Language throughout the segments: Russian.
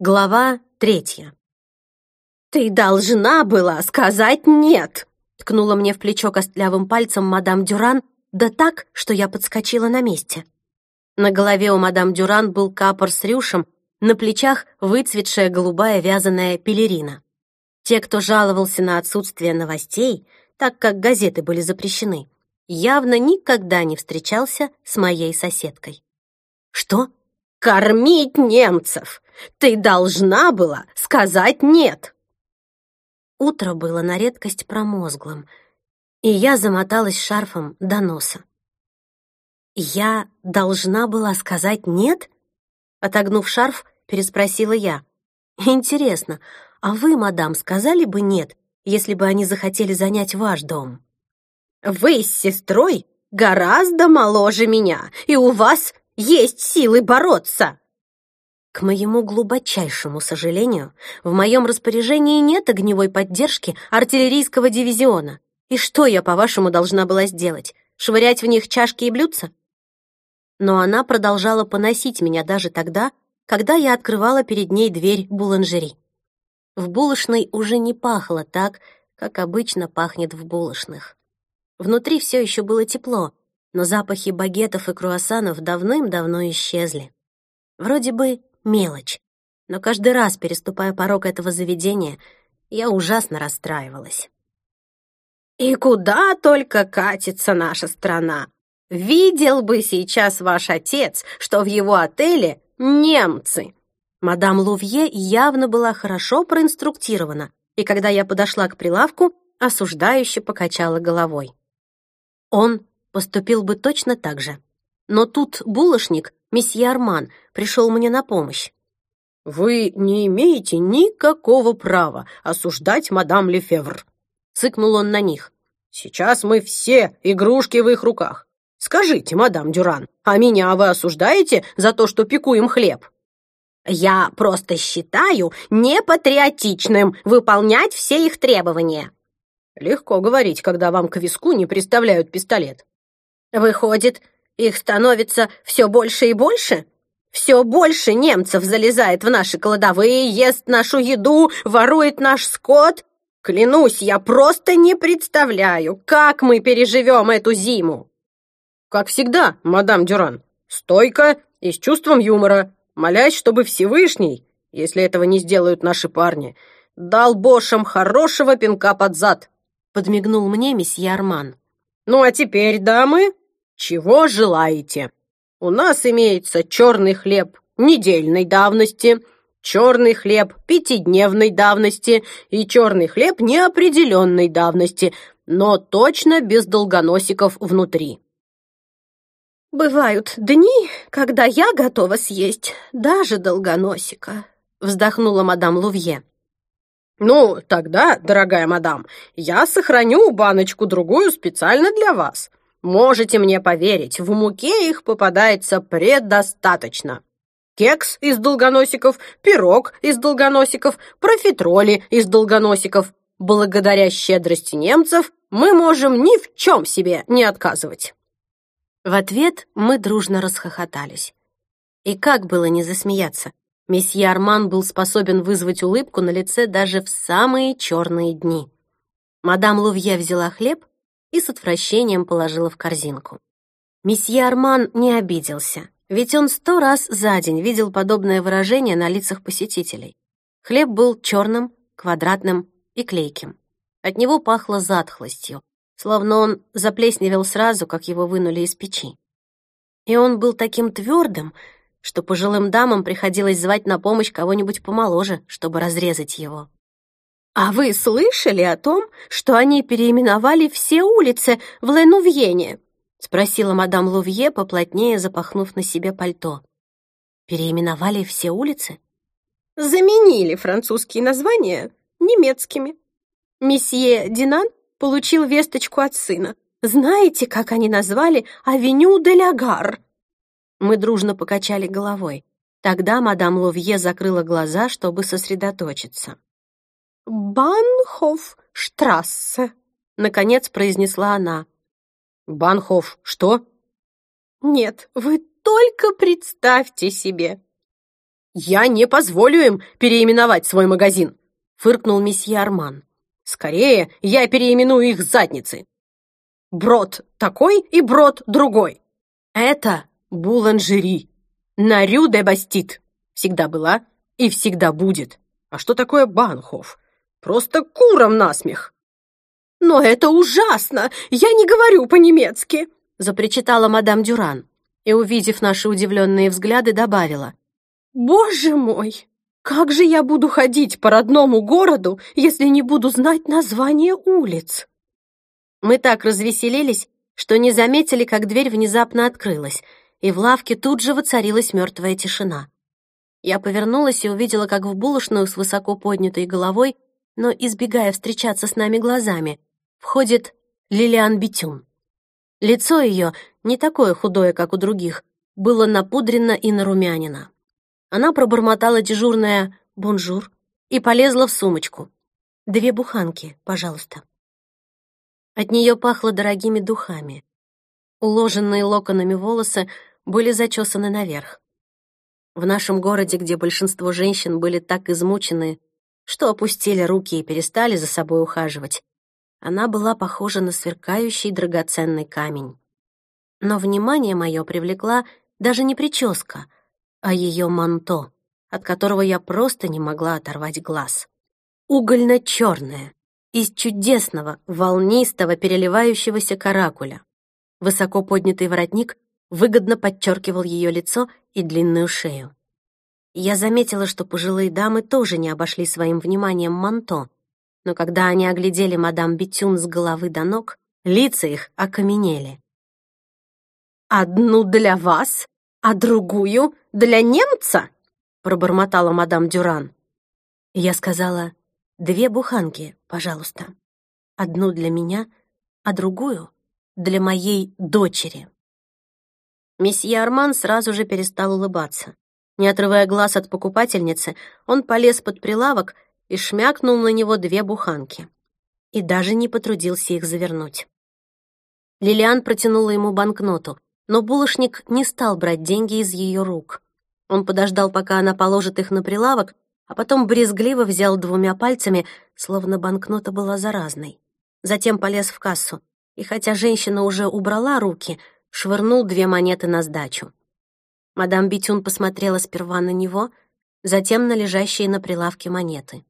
Глава третья. «Ты должна была сказать «нет», — ткнула мне в плечо костлявым пальцем мадам Дюран, да так, что я подскочила на месте. На голове у мадам Дюран был капор с рюшем, на плечах выцветшая голубая вязаная пелерина. Те, кто жаловался на отсутствие новостей, так как газеты были запрещены, явно никогда не встречался с моей соседкой. «Что?» «Кормить немцев! Ты должна была сказать «нет». Утро было на редкость промозглым, и я замоталась шарфом до носа. «Я должна была сказать «нет»?» Отогнув шарф, переспросила я. «Интересно, а вы, мадам, сказали бы «нет», если бы они захотели занять ваш дом?» «Вы с сестрой гораздо моложе меня, и у вас есть силы бороться!» К моему глубочайшему сожалению, в моем распоряжении нет огневой поддержки артиллерийского дивизиона. И что я, по-вашему, должна была сделать? Швырять в них чашки и блюдца? Но она продолжала поносить меня даже тогда, когда я открывала перед ней дверь буланжери. В булочной уже не пахло так, как обычно пахнет в булочных. Внутри все еще было тепло, но запахи багетов и круассанов давным-давно исчезли. Вроде бы мелочь, но каждый раз, переступая порог этого заведения, я ужасно расстраивалась. «И куда только катится наша страна! Видел бы сейчас ваш отец, что в его отеле немцы!» Мадам Лувье явно была хорошо проинструктирована, и когда я подошла к прилавку, осуждающе покачала головой. Он поступил бы точно так же. Но тут булочник, месье Арман, пришел мне на помощь. «Вы не имеете никакого права осуждать мадам Лефевр», — цыкнул он на них. «Сейчас мы все игрушки в их руках. Скажите, мадам Дюран, а меня вы осуждаете за то, что пеку им хлеб?» «Я просто считаю непатриотичным выполнять все их требования». «Легко говорить, когда вам к виску не приставляют пистолет. Выходит, их становится все больше и больше? Все больше немцев залезает в наши кладовые, ест нашу еду, ворует наш скот. Клянусь, я просто не представляю, как мы переживем эту зиму. Как всегда, мадам Дюран, стойко и с чувством юмора, молясь, чтобы Всевышний, если этого не сделают наши парни, дал Бошам хорошего пинка под зад, подмигнул мне месье Арман. Ну а теперь, дамы, чего желаете? У нас имеется черный хлеб недельной давности, черный хлеб пятидневной давности и черный хлеб неопределенной давности, но точно без долгоносиков внутри. «Бывают дни, когда я готова съесть даже долгоносика», вздохнула мадам Лувье. «Ну, тогда, дорогая мадам, я сохраню баночку-другую специально для вас. Можете мне поверить, в муке их попадается предостаточно. Кекс из долгоносиков, пирог из долгоносиков, профитроли из долгоносиков. Благодаря щедрости немцев мы можем ни в чем себе не отказывать». В ответ мы дружно расхохотались. И как было не засмеяться? Месье Арман был способен вызвать улыбку на лице даже в самые черные дни. Мадам Лувье взяла хлеб и с отвращением положила в корзинку. Месье Арман не обиделся, ведь он сто раз за день видел подобное выражение на лицах посетителей. Хлеб был черным, квадратным и клейким. От него пахло затхлостью, словно он заплесневел сразу, как его вынули из печи. И он был таким твердым, что пожилым дамам приходилось звать на помощь кого-нибудь помоложе, чтобы разрезать его. «А вы слышали о том, что они переименовали все улицы в Ленувьене?» — спросила мадам Лувье, поплотнее запахнув на себе пальто. «Переименовали все улицы?» «Заменили французские названия немецкими. Месье Динан получил весточку от сына. Знаете, как они назвали авеню де ля Гар?» Мы дружно покачали головой. Тогда мадам Лувье закрыла глаза, чтобы сосредоточиться. «Банхоф-штрассе», — наконец произнесла она. «Банхоф что?» «Нет, вы только представьте себе!» «Я не позволю им переименовать свой магазин», — фыркнул месье Арман. «Скорее, я переименую их задницы. Брод такой и брод другой. Это буланжери. На де Бастит. Всегда была и всегда будет. А что такое Банхоф? Просто куром насмех. «Но это ужасно! Я не говорю по-немецки!» запричитала мадам Дюран и, увидев наши удивленные взгляды, добавила. «Боже мой! Как же я буду ходить по родному городу, если не буду знать название улиц?» Мы так развеселились, что не заметили, как дверь внезапно открылась, и в лавке тут же воцарилась мертвая тишина. Я повернулась и увидела, как в булочную с высоко поднятой головой, но избегая встречаться с нами глазами, входит Лилиан Битюн. Лицо ее, не такое худое, как у других, было напудрено и нарумянено. Она пробормотала дежурное «бонжур» и полезла в сумочку. «Две буханки, пожалуйста». От нее пахло дорогими духами. Уложенные локонами волосы были зачесаны наверх. В нашем городе, где большинство женщин были так измучены, что опустили руки и перестали за собой ухаживать, она была похожа на сверкающий драгоценный камень. Но внимание мое привлекла даже не прическа, а ее манто, от которого я просто не могла оторвать глаз. Угольно-черное, из чудесного, волнистого, переливающегося каракуля. Высоко поднятый воротник выгодно подчеркивал ее лицо и длинную шею. Я заметила, что пожилые дамы тоже не обошли своим вниманием манто, но когда они оглядели мадам Бетюн с головы до ног, лица их окаменели. «Одну для вас, а другую для немца?» пробормотала мадам Дюран. Я сказала, Две буханки, пожалуйста. Одну для меня, а другую для моей дочери. Месье Арман сразу же перестал улыбаться. Не отрывая глаз от покупательницы, он полез под прилавок и шмякнул на него две буханки. И даже не потрудился их завернуть. Лилиан протянула ему банкноту, но булочник не стал брать деньги из ее рук. Он подождал, пока она положит их на прилавок, а потом брезгливо взял двумя пальцами, словно банкнота была заразной. Затем полез в кассу, и хотя женщина уже убрала руки, швырнул две монеты на сдачу. Мадам Битюн посмотрела сперва на него, затем на лежащие на прилавке монеты.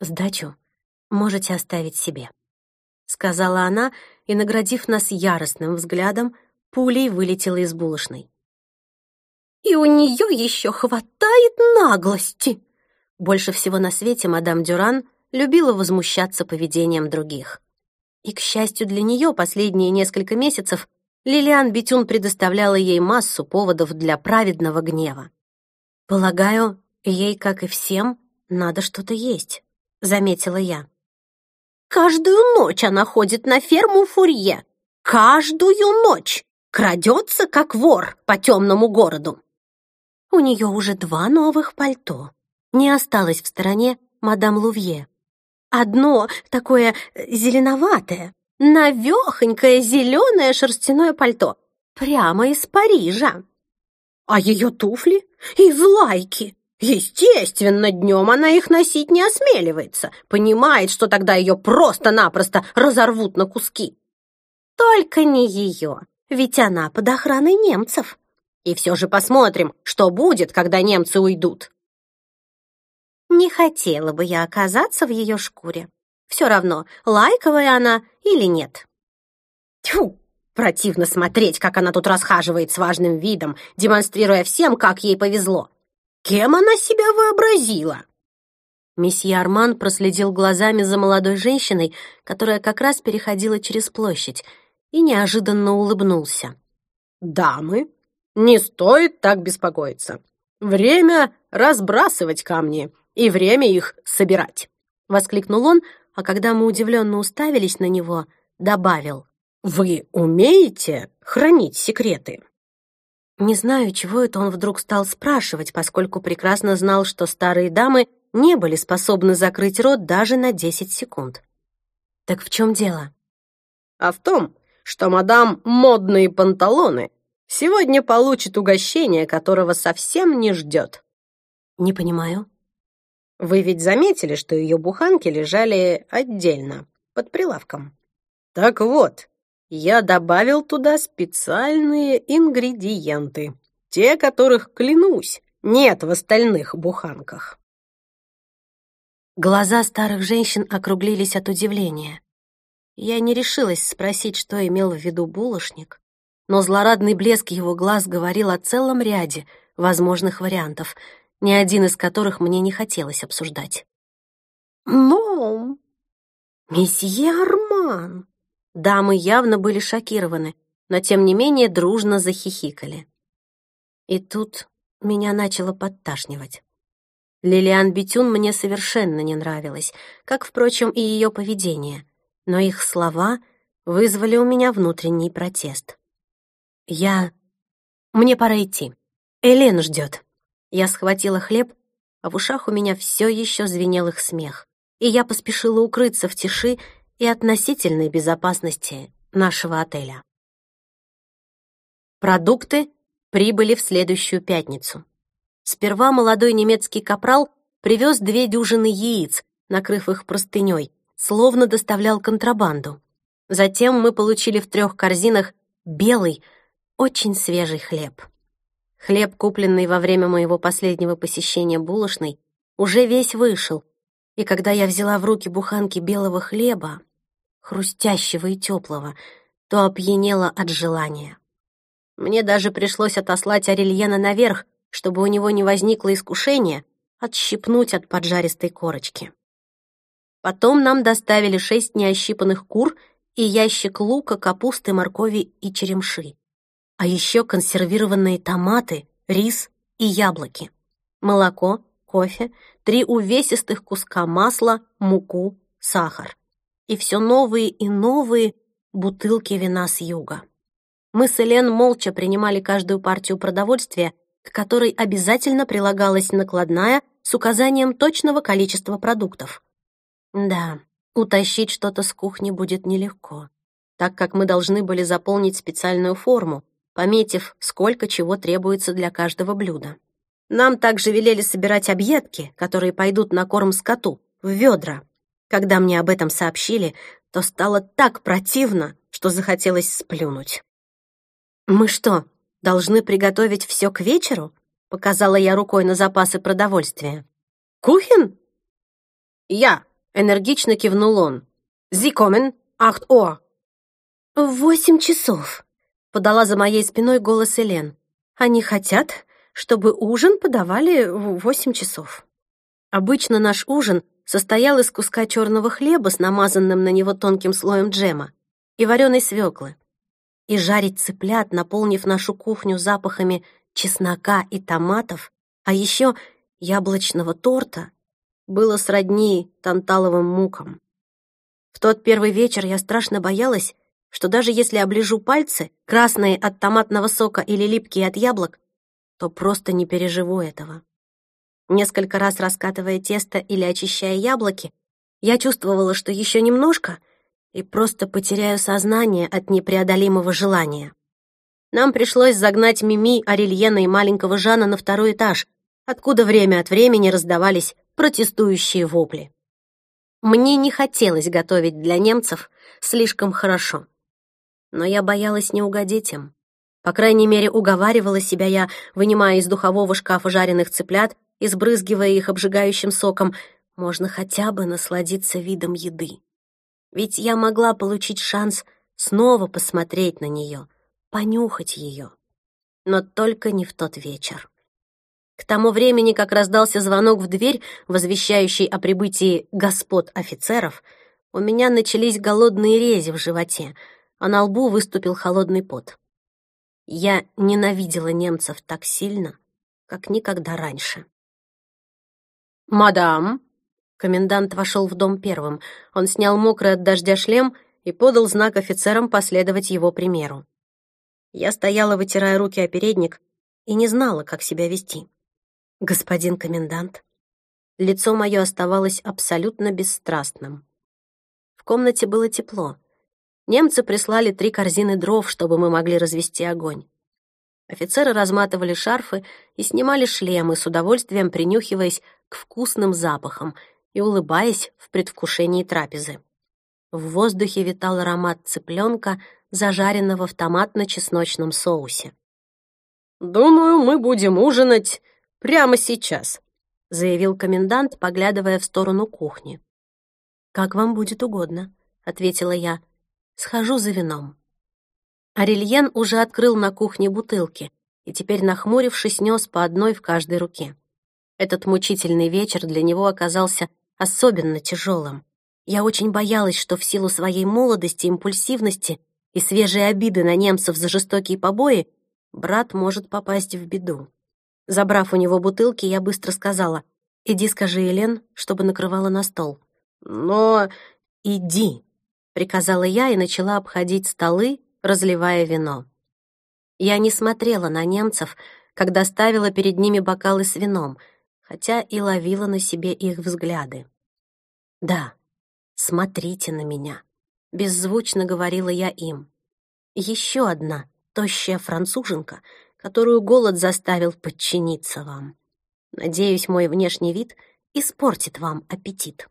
«Сдачу можете оставить себе», — сказала она, и, наградив нас яростным взглядом, пулей вылетела из булочной. И у нее еще хватает наглости. Больше всего на свете мадам Дюран любила возмущаться поведением других. И, к счастью для нее, последние несколько месяцев Лилиан Бетюн предоставляла ей массу поводов для праведного гнева. «Полагаю, ей, как и всем, надо что-то есть», — заметила я. «Каждую ночь она ходит на ферму Фурье. Каждую ночь! Крадется, как вор, по темному городу. У нее уже два новых пальто. Не осталось в стороне мадам Лувье. Одно такое э, зеленоватое, навехонькое зеленое шерстяное пальто, прямо из Парижа. А ее туфли из лайки. Естественно, днем она их носить не осмеливается, понимает, что тогда ее просто-напросто разорвут на куски. Только не ее, ведь она под охраной немцев. И все же посмотрим, что будет, когда немцы уйдут. Не хотела бы я оказаться в ее шкуре. Все равно, лайковая она или нет. Тьфу! Противно смотреть, как она тут расхаживает с важным видом, демонстрируя всем, как ей повезло. Кем она себя вообразила? Месье Арман проследил глазами за молодой женщиной, которая как раз переходила через площадь, и неожиданно улыбнулся. «Дамы, не стоит так беспокоиться. Время разбрасывать камни и время их собирать!» — воскликнул он, а когда мы удивленно уставились на него, добавил. «Вы умеете хранить секреты?» Не знаю, чего это он вдруг стал спрашивать, поскольку прекрасно знал, что старые дамы не были способны закрыть рот даже на 10 секунд. «Так в чем дело?» «А в том, что мадам модные панталоны сегодня получит угощение, которого совсем не ждет. Не понимаю. Вы ведь заметили, что ее буханки лежали отдельно, под прилавком. Так вот, я добавил туда специальные ингредиенты, те, которых, клянусь, нет в остальных буханках. Глаза старых женщин округлились от удивления. Я не решилась спросить, что имел в виду булочник, но злорадный блеск его глаз говорил о целом ряде возможных вариантов, ни один из которых мне не хотелось обсуждать. «Но, месье Арман!» Дамы явно были шокированы, но тем не менее дружно захихикали. И тут меня начало подташнивать. Лилиан Бетюн мне совершенно не нравилась, как, впрочем, и ее поведение, но их слова вызвали у меня внутренний протест. «Я... Мне пора идти. Элен ждет». Я схватила хлеб, а в ушах у меня все еще звенел их смех, и я поспешила укрыться в тиши и относительной безопасности нашего отеля. Продукты прибыли в следующую пятницу. Сперва молодой немецкий капрал привез две дюжины яиц, накрыв их простыней, словно доставлял контрабанду. Затем мы получили в трех корзинах белый, очень свежий хлеб. Хлеб, купленный во время моего последнего посещения булочной, уже весь вышел, и когда я взяла в руки буханки белого хлеба, хрустящего и теплого, то опьянела от желания. Мне даже пришлось отослать Арельена наверх, чтобы у него не возникло искушения отщипнуть от поджаристой корочки. Потом нам доставили шесть неощипанных кур и ящик лука, капусты, моркови и черемши. А еще консервированные томаты, рис и яблоки, молоко, кофе, три увесистых куска масла, муку, сахар. И все новые и новые бутылки вина с юга. Мы с Элен молча принимали каждую партию продовольствия к которой обязательно прилагалась накладная с указанием точного количества продуктов. Да, утащить что-то с кухни будет нелегко, так как мы должны были заполнить специальную форму, пометив, сколько чего требуется для каждого блюда. Нам также велели собирать объедки, которые пойдут на корм скоту, в ведра. Когда мне об этом сообщили, то стало так противно, что захотелось сплюнуть. «Мы что, должны приготовить все к вечеру?» — показала я рукой на запасы продовольствия. «Кухен?» «Я», — энергично кивнул он. «Зикомен, ахт о!» «Восемь часов», — подала за моей спиной голос Элен. «Они хотят, чтобы ужин подавали в восемь часов». Обычно наш ужин состоял из куска черного хлеба с намазанным на него тонким слоем джема и вареной свеклы и жарить цыплят, наполнив нашу кухню запахами чеснока и томатов, а еще яблочного торта, было сродни танталовым мукам. В тот первый вечер я страшно боялась, что даже если оближу пальцы, красные от томатного сока или липкие от яблок, то просто не переживу этого. Несколько раз раскатывая тесто или очищая яблоки, я чувствовала, что еще немножко — и просто потеряю сознание от непреодолимого желания. Нам пришлось загнать Мими, Арельена и маленького Жана на второй этаж, откуда время от времени раздавались протестующие вопли. Мне не хотелось готовить для немцев слишком хорошо. Но я боялась не угодить им. По крайней мере, уговаривала себя я, вынимая из духового шкафа жареных цыплят и сбрызгивая их обжигающим соком, можно хотя бы насладиться видом еды. Ведь я могла получить шанс снова посмотреть на нее, понюхать ее. Но только не в тот вечер. К тому времени, как раздался звонок в дверь, возвещающий о прибытии господ офицеров, у меня начались голодные рези в животе, а на лбу выступил холодный пот. Я ненавидела немцев так сильно, как никогда раньше. «Мадам!» Комендант вошел в дом первым. Он снял мокрый от дождя шлем и подал знак офицерам последовать его примеру. Я стояла, вытирая руки о передник, и не знала, как себя вести. «Господин комендант». Лицо мое оставалось абсолютно бесстрастным. В комнате было тепло. Немцы прислали три корзины дров, чтобы мы могли развести огонь. Офицеры разматывали шарфы и снимали шлемы, с удовольствием принюхиваясь к вкусным запахам и улыбаясь в предвкушении трапезы. В воздухе витал аромат цыпленка, зажаренного в томатно-чесночном соусе. «Думаю, мы будем ужинать прямо сейчас», — заявил комендант, поглядывая в сторону кухни. «Как вам будет угодно», — ответила я. «Схожу за вином». Арельен уже открыл на кухне бутылки и теперь, нахмурившись, нес по одной в каждой руке. Этот мучительный вечер для него оказался особенно тяжелым. Я очень боялась, что в силу своей молодости, импульсивности и свежей обиды на немцев за жестокие побои брат может попасть в беду. Забрав у него бутылки, я быстро сказала, «Иди скажи Елен, чтобы накрывала на стол». «Но...» «Иди», — приказала я и начала обходить столы, разливая вино. Я не смотрела на немцев, когда ставила перед ними бокалы с вином, хотя и ловила на себе их взгляды. Да, «Смотрите на меня», — беззвучно говорила я им. «Еще одна тощая француженка, которую голод заставил подчиниться вам. Надеюсь, мой внешний вид испортит вам аппетит».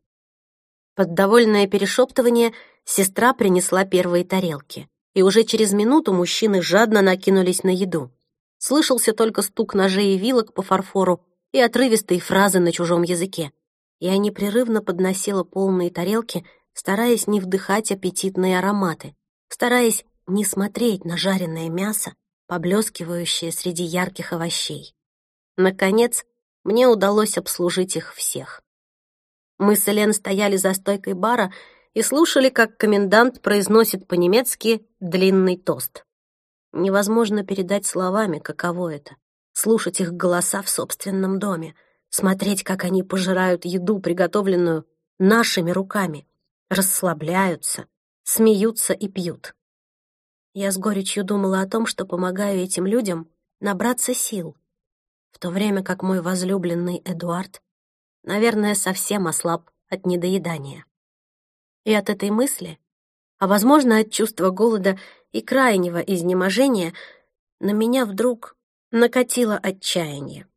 Под довольное перешептывание сестра принесла первые тарелки, и уже через минуту мужчины жадно накинулись на еду. Слышался только стук ножей и вилок по фарфору и отрывистые фразы на чужом языке. Я непрерывно подносила полные тарелки, стараясь не вдыхать аппетитные ароматы, стараясь не смотреть на жареное мясо, поблескивающее среди ярких овощей. Наконец, мне удалось обслужить их всех. Мы с Элен стояли за стойкой бара и слушали, как комендант произносит по-немецки длинный тост. Невозможно передать словами, каково это — слушать их голоса в собственном доме — смотреть, как они пожирают еду, приготовленную нашими руками, расслабляются, смеются и пьют. Я с горечью думала о том, что помогаю этим людям набраться сил, в то время как мой возлюбленный Эдуард, наверное, совсем ослаб от недоедания. И от этой мысли, а, возможно, от чувства голода и крайнего изнеможения, на меня вдруг накатило отчаяние.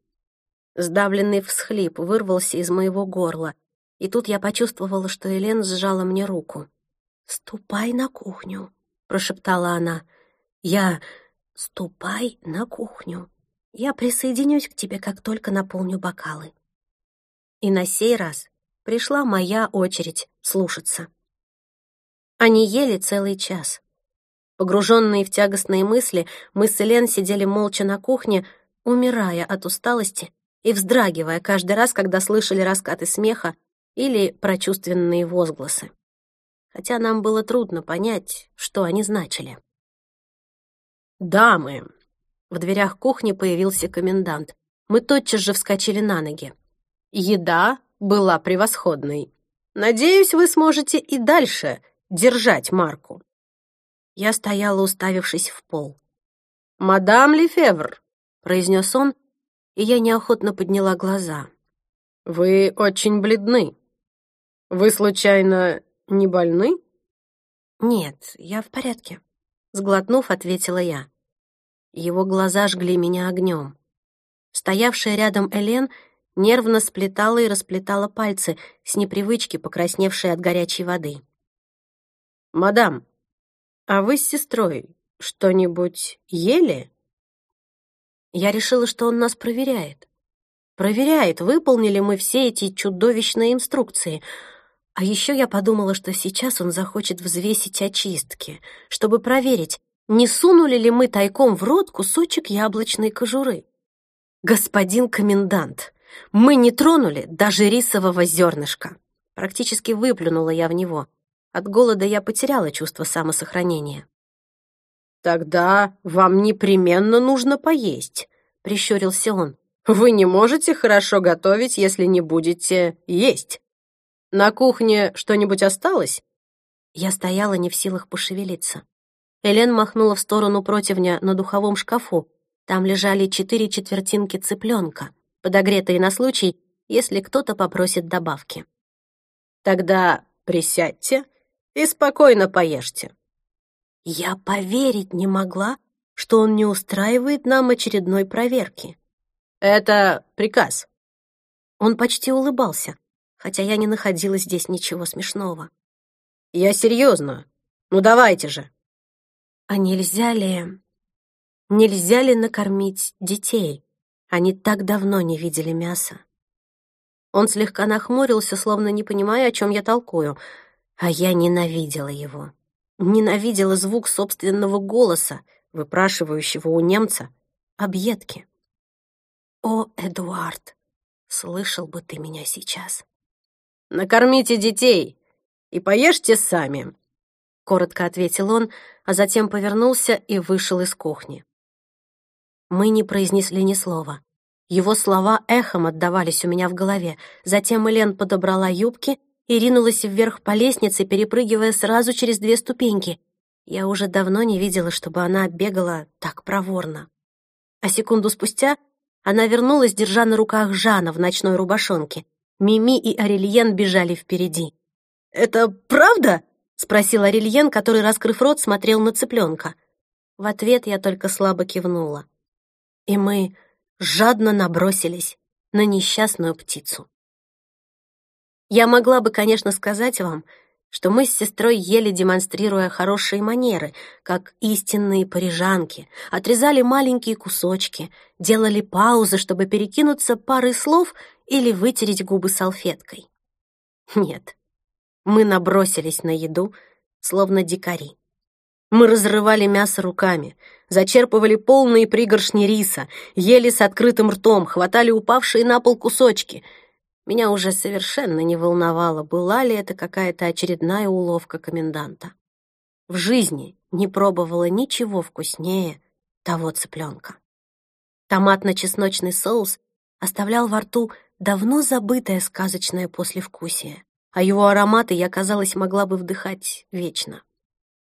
Сдавленный всхлип вырвался из моего горла, и тут я почувствовала, что Элен сжала мне руку. «Ступай на кухню», — прошептала она. «Я... Ступай на кухню. Я присоединюсь к тебе, как только наполню бокалы». И на сей раз пришла моя очередь слушаться. Они ели целый час. Погруженные в тягостные мысли, мы с Элен сидели молча на кухне, умирая от усталости и вздрагивая каждый раз, когда слышали раскаты смеха или прочувственные возгласы. Хотя нам было трудно понять, что они значили. «Дамы!» В дверях кухни появился комендант. Мы тотчас же вскочили на ноги. Еда была превосходной. Надеюсь, вы сможете и дальше держать марку. Я стояла, уставившись в пол. «Мадам Лефевр», — произнес он, и я неохотно подняла глаза. «Вы очень бледны. Вы, случайно, не больны?» «Нет, я в порядке», — сглотнув, ответила я. Его глаза жгли меня огнем. Стоявшая рядом Элен нервно сплетала и расплетала пальцы, с непривычки покрасневшие от горячей воды. «Мадам, а вы с сестрой что-нибудь ели?» Я решила, что он нас проверяет. Проверяет, выполнили мы все эти чудовищные инструкции. А еще я подумала, что сейчас он захочет взвесить очистки, чтобы проверить, не сунули ли мы тайком в рот кусочек яблочной кожуры. Господин комендант, мы не тронули даже рисового зернышка. Практически выплюнула я в него. От голода я потеряла чувство самосохранения. «Тогда вам непременно нужно поесть», — прищурился он. «Вы не можете хорошо готовить, если не будете есть. На кухне что-нибудь осталось?» Я стояла не в силах пошевелиться. Элен махнула в сторону противня на духовом шкафу. Там лежали четыре четвертинки цыпленка, подогретые на случай, если кто-то попросит добавки. «Тогда присядьте и спокойно поешьте. Я поверить не могла, что он не устраивает нам очередной проверки. «Это приказ». Он почти улыбался, хотя я не находила здесь ничего смешного. «Я серьезно. Ну давайте же». «А нельзя ли... нельзя ли накормить детей? Они так давно не видели мяса». Он слегка нахмурился, словно не понимая, о чем я толкую, а я ненавидела его. Ненавидела звук собственного голоса, выпрашивающего у немца объедки. «О, Эдуард, слышал бы ты меня сейчас!» «Накормите детей и поешьте сами», — коротко ответил он, а затем повернулся и вышел из кухни. Мы не произнесли ни слова. Его слова эхом отдавались у меня в голове. Затем Элен подобрала юбки и ринулась вверх по лестнице, перепрыгивая сразу через две ступеньки. Я уже давно не видела, чтобы она бегала так проворно. А секунду спустя она вернулась, держа на руках Жана в ночной рубашонке. Мими и Арельен бежали впереди. «Это правда?» — спросил Арельен, который, раскрыв рот, смотрел на цыпленка. В ответ я только слабо кивнула. И мы жадно набросились на несчастную птицу. Я могла бы, конечно, сказать вам, что мы с сестрой ели, демонстрируя хорошие манеры, как истинные парижанки, отрезали маленькие кусочки, делали паузы, чтобы перекинуться парой слов или вытереть губы салфеткой. Нет, мы набросились на еду, словно дикари. Мы разрывали мясо руками, зачерпывали полные пригоршни риса, ели с открытым ртом, хватали упавшие на пол кусочки — меня уже совершенно не волновало, была ли это какая-то очередная уловка коменданта. В жизни не пробовала ничего вкуснее того цыпленка. Томатно-чесночный соус оставлял во рту давно забытое сказочное послевкусие, а его ароматы я, казалось, могла бы вдыхать вечно.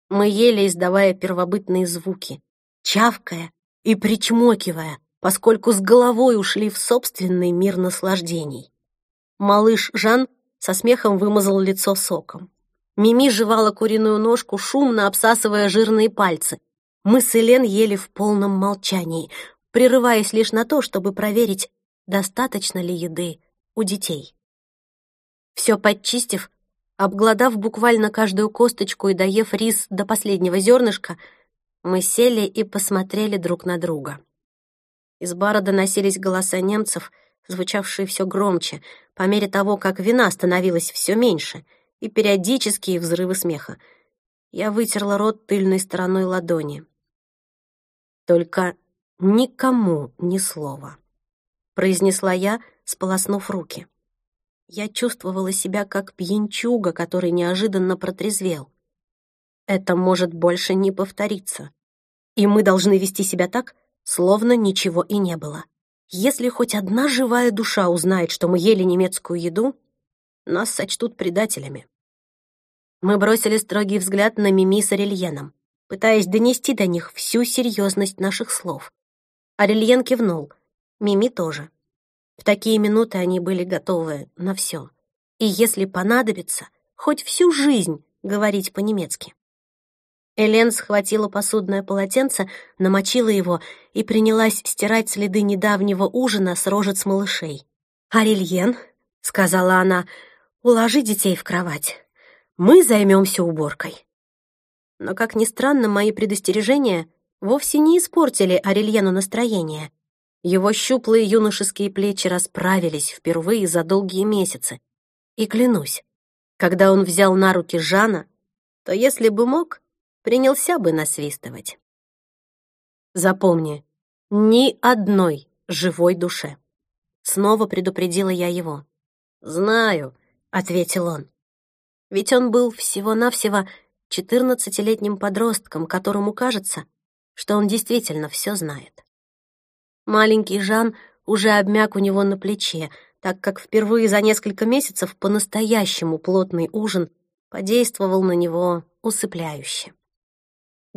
Мы ели, издавая первобытные звуки, чавкая и причмокивая, поскольку с головой ушли в собственный мир наслаждений. Малыш Жан со смехом вымазал лицо соком. Мими жевала куриную ножку, шумно обсасывая жирные пальцы. Мы с Элен ели в полном молчании, прерываясь лишь на то, чтобы проверить, достаточно ли еды у детей. Все подчистив, обглодав буквально каждую косточку и доев рис до последнего зернышка, мы сели и посмотрели друг на друга. Из бара доносились голоса немцев — звучавшие все громче, по мере того, как вина становилась все меньше, и периодические взрывы смеха. Я вытерла рот тыльной стороной ладони. «Только никому ни слова», — произнесла я, сполоснув руки. Я чувствовала себя как пьянчуга, который неожиданно протрезвел. Это может больше не повториться. И мы должны вести себя так, словно ничего и не было. Если хоть одна живая душа узнает, что мы ели немецкую еду, нас сочтут предателями. Мы бросили строгий взгляд на Мими с Арельеном, пытаясь донести до них всю серьезность наших слов. Арельен кивнул, Мими тоже. В такие минуты они были готовы на все. И если понадобится, хоть всю жизнь говорить по-немецки. Элен схватила посудное полотенце, намочила его и принялась стирать следы недавнего ужина с рожец малышей. «Арельен», — сказала она, — «уложи детей в кровать. Мы займемся уборкой». Но, как ни странно, мои предостережения вовсе не испортили Арельену настроение. Его щуплые юношеские плечи расправились впервые за долгие месяцы. И клянусь, когда он взял на руки Жана, то если бы мог, принялся бы насвистывать. Запомни, ни одной живой душе. Снова предупредила я его. «Знаю», — ответил он. Ведь он был всего-навсего четырнадцатилетним подростком, которому кажется, что он действительно все знает. Маленький Жан уже обмяк у него на плече, так как впервые за несколько месяцев по-настоящему плотный ужин подействовал на него усыпляюще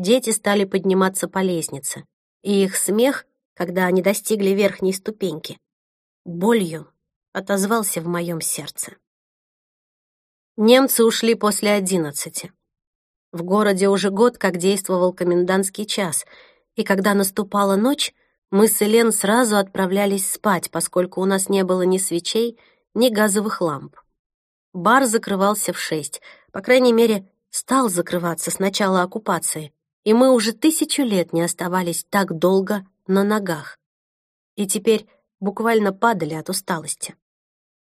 дети стали подниматься по лестнице, и их смех, когда они достигли верхней ступеньки, болью отозвался в моем сердце. Немцы ушли после одиннадцати. В городе уже год как действовал комендантский час, и когда наступала ночь, мы с Элен сразу отправлялись спать, поскольку у нас не было ни свечей, ни газовых ламп. Бар закрывался в шесть, по крайней мере, стал закрываться с начала оккупации, и мы уже тысячу лет не оставались так долго на ногах. И теперь буквально падали от усталости.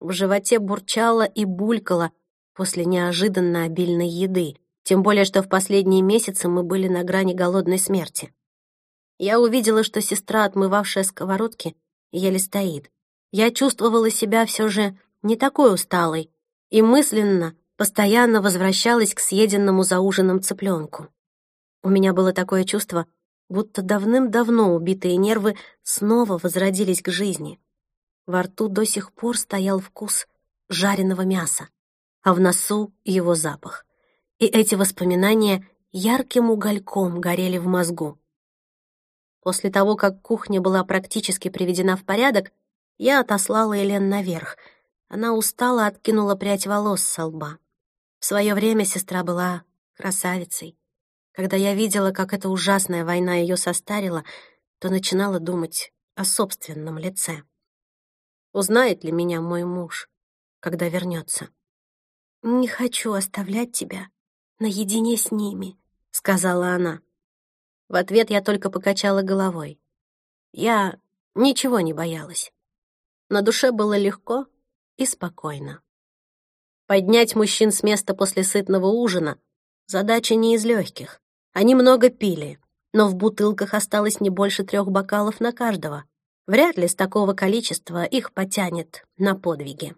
В животе бурчало и булькало после неожиданно обильной еды, тем более что в последние месяцы мы были на грани голодной смерти. Я увидела, что сестра, отмывавшая сковородки, еле стоит. Я чувствовала себя все же не такой усталой и мысленно постоянно возвращалась к съеденному за ужином цыпленку. У меня было такое чувство, будто давным-давно убитые нервы снова возродились к жизни. Во рту до сих пор стоял вкус жареного мяса, а в носу его запах. И эти воспоминания ярким угольком горели в мозгу. После того, как кухня была практически приведена в порядок, я отослала Элен наверх. Она устала откинула прядь волос со лба. В свое время сестра была красавицей. Когда я видела, как эта ужасная война ее состарила, то начинала думать о собственном лице. Узнает ли меня мой муж, когда вернется? «Не хочу оставлять тебя наедине с ними», — сказала она. В ответ я только покачала головой. Я ничего не боялась. На душе было легко и спокойно. Поднять мужчин с места после сытного ужина — задача не из легких. Они много пили, но в бутылках осталось не больше трех бокалов на каждого. Вряд ли с такого количества их потянет на подвиги.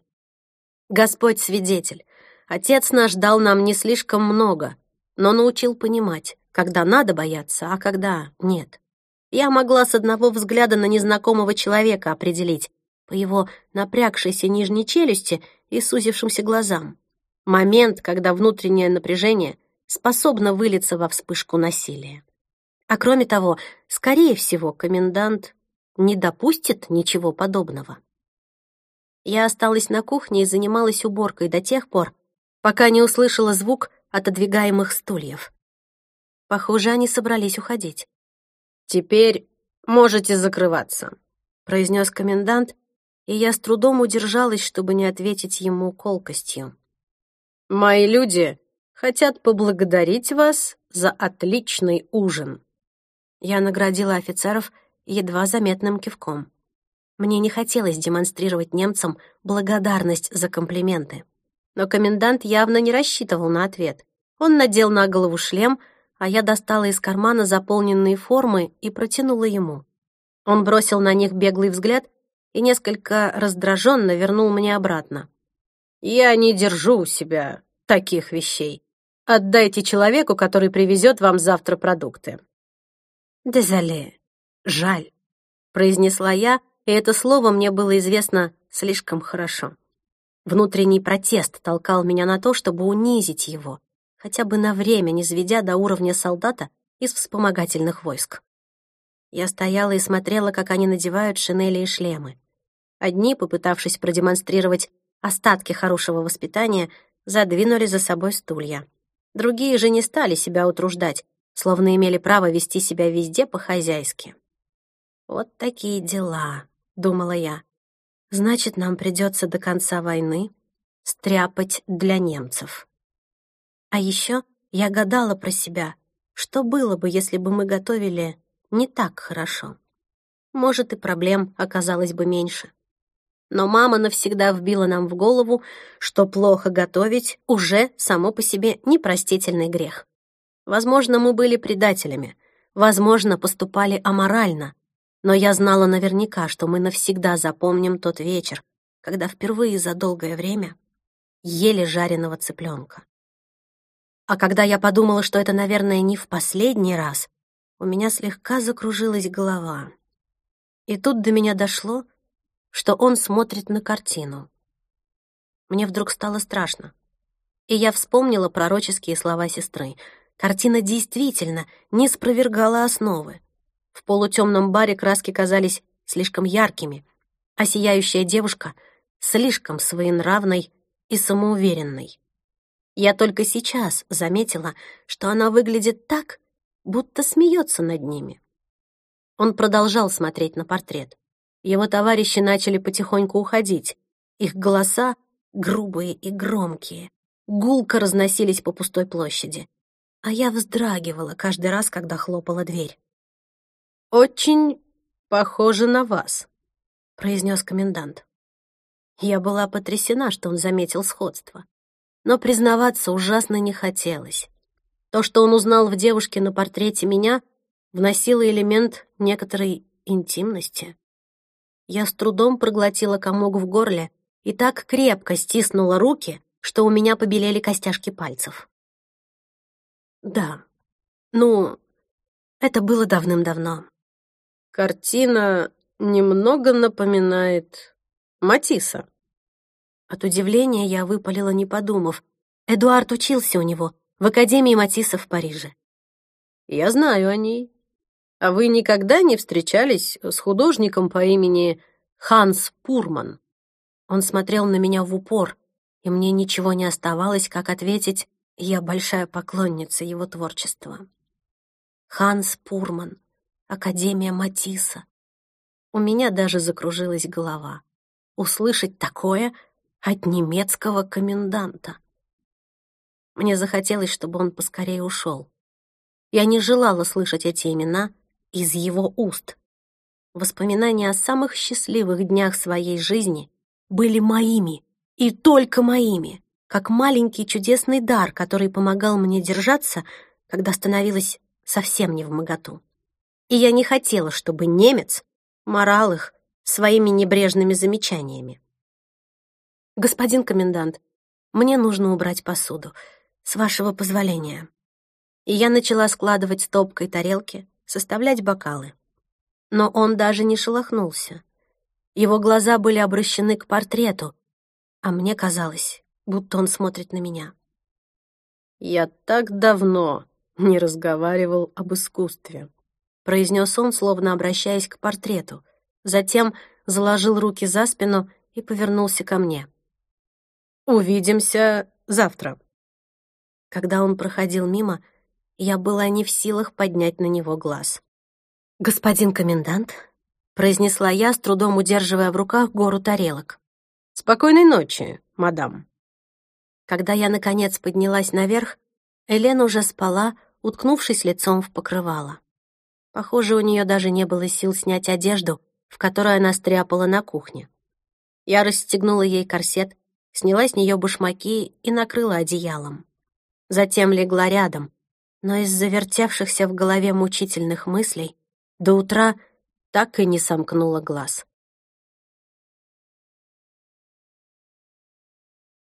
Господь свидетель, отец наш дал нам не слишком много, но научил понимать, когда надо бояться, а когда нет. Я могла с одного взгляда на незнакомого человека определить по его напрягшейся нижней челюсти и сузившимся глазам. Момент, когда внутреннее напряжение способно вылиться во вспышку насилия. А кроме того, скорее всего, комендант не допустит ничего подобного. Я осталась на кухне и занималась уборкой до тех пор, пока не услышала звук отодвигаемых стульев. Похоже, они собрались уходить. «Теперь можете закрываться», — произнес комендант, и я с трудом удержалась, чтобы не ответить ему колкостью. «Мои люди хотят поблагодарить вас за отличный ужин». Я наградила офицеров едва заметным кивком. Мне не хотелось демонстрировать немцам благодарность за комплименты. Но комендант явно не рассчитывал на ответ. Он надел на голову шлем — а я достала из кармана заполненные формы и протянула ему. Он бросил на них беглый взгляд и несколько раздраженно вернул мне обратно. «Я не держу у себя таких вещей. Отдайте человеку, который привезет вам завтра продукты». «Дезале, жаль», — произнесла я, и это слово мне было известно слишком хорошо. Внутренний протест толкал меня на то, чтобы унизить его, хотя бы на время не сведя до уровня солдата из вспомогательных войск. Я стояла и смотрела, как они надевают шинели и шлемы. Одни, попытавшись продемонстрировать остатки хорошего воспитания, задвинули за собой стулья. Другие же не стали себя утруждать, словно имели право вести себя везде по-хозяйски. «Вот такие дела», — думала я. «Значит, нам придется до конца войны стряпать для немцев». А еще я гадала про себя, что было бы, если бы мы готовили не так хорошо. Может, и проблем оказалось бы меньше. Но мама навсегда вбила нам в голову, что плохо готовить уже само по себе непростительный грех. Возможно, мы были предателями, возможно, поступали аморально, но я знала наверняка, что мы навсегда запомним тот вечер, когда впервые за долгое время ели жареного цыпленка. А когда я подумала, что это, наверное, не в последний раз, у меня слегка закружилась голова. И тут до меня дошло, что он смотрит на картину. Мне вдруг стало страшно. И я вспомнила пророческие слова сестры. Картина действительно не спровергала основы. В полутемном баре краски казались слишком яркими, а сияющая девушка — слишком своенравной и самоуверенной. Я только сейчас заметила, что она выглядит так, будто смеется над ними. Он продолжал смотреть на портрет. Его товарищи начали потихоньку уходить. Их голоса, грубые и громкие, гулко разносились по пустой площади. А я вздрагивала каждый раз, когда хлопала дверь. «Очень похоже на вас», — произнес комендант. Я была потрясена, что он заметил сходство. Но признаваться ужасно не хотелось. То, что он узнал в девушке на портрете меня, вносило элемент некоторой интимности. Я с трудом проглотила комок в горле и так крепко стиснула руки, что у меня побелели костяшки пальцев. Да, ну, это было давным-давно. Картина немного напоминает Матисса. От удивления я выпалила, не подумав. Эдуард учился у него в Академии Матисса в Париже. Я знаю о ней. А вы никогда не встречались с художником по имени Ханс Пурман? Он смотрел на меня в упор, и мне ничего не оставалось, как ответить, я большая поклонница его творчества. Ханс Пурман, Академия Матисса. У меня даже закружилась голова. Услышать такое от немецкого коменданта. Мне захотелось, чтобы он поскорее ушел. Я не желала слышать эти имена из его уст. Воспоминания о самых счастливых днях своей жизни были моими, и только моими, как маленький чудесный дар, который помогал мне держаться, когда становилась совсем не в моготу. И я не хотела, чтобы немец морал их своими небрежными замечаниями. «Господин комендант, мне нужно убрать посуду, с вашего позволения». И я начала складывать стопкой тарелки, составлять бокалы. Но он даже не шелохнулся. Его глаза были обращены к портрету, а мне казалось, будто он смотрит на меня. «Я так давно не разговаривал об искусстве», произнес он, словно обращаясь к портрету. Затем заложил руки за спину и повернулся ко мне. «Увидимся завтра». Когда он проходил мимо, я была не в силах поднять на него глаз. «Господин комендант», — произнесла я, с трудом удерживая в руках гору тарелок. «Спокойной ночи, мадам». Когда я, наконец, поднялась наверх, Элен уже спала, уткнувшись лицом в покрывало. Похоже, у нее даже не было сил снять одежду, в которой она стряпала на кухне. Я расстегнула ей корсет, сняла с нее башмаки и накрыла одеялом. Затем легла рядом, но из завертевшихся в голове мучительных мыслей до утра так и не сомкнула глаз.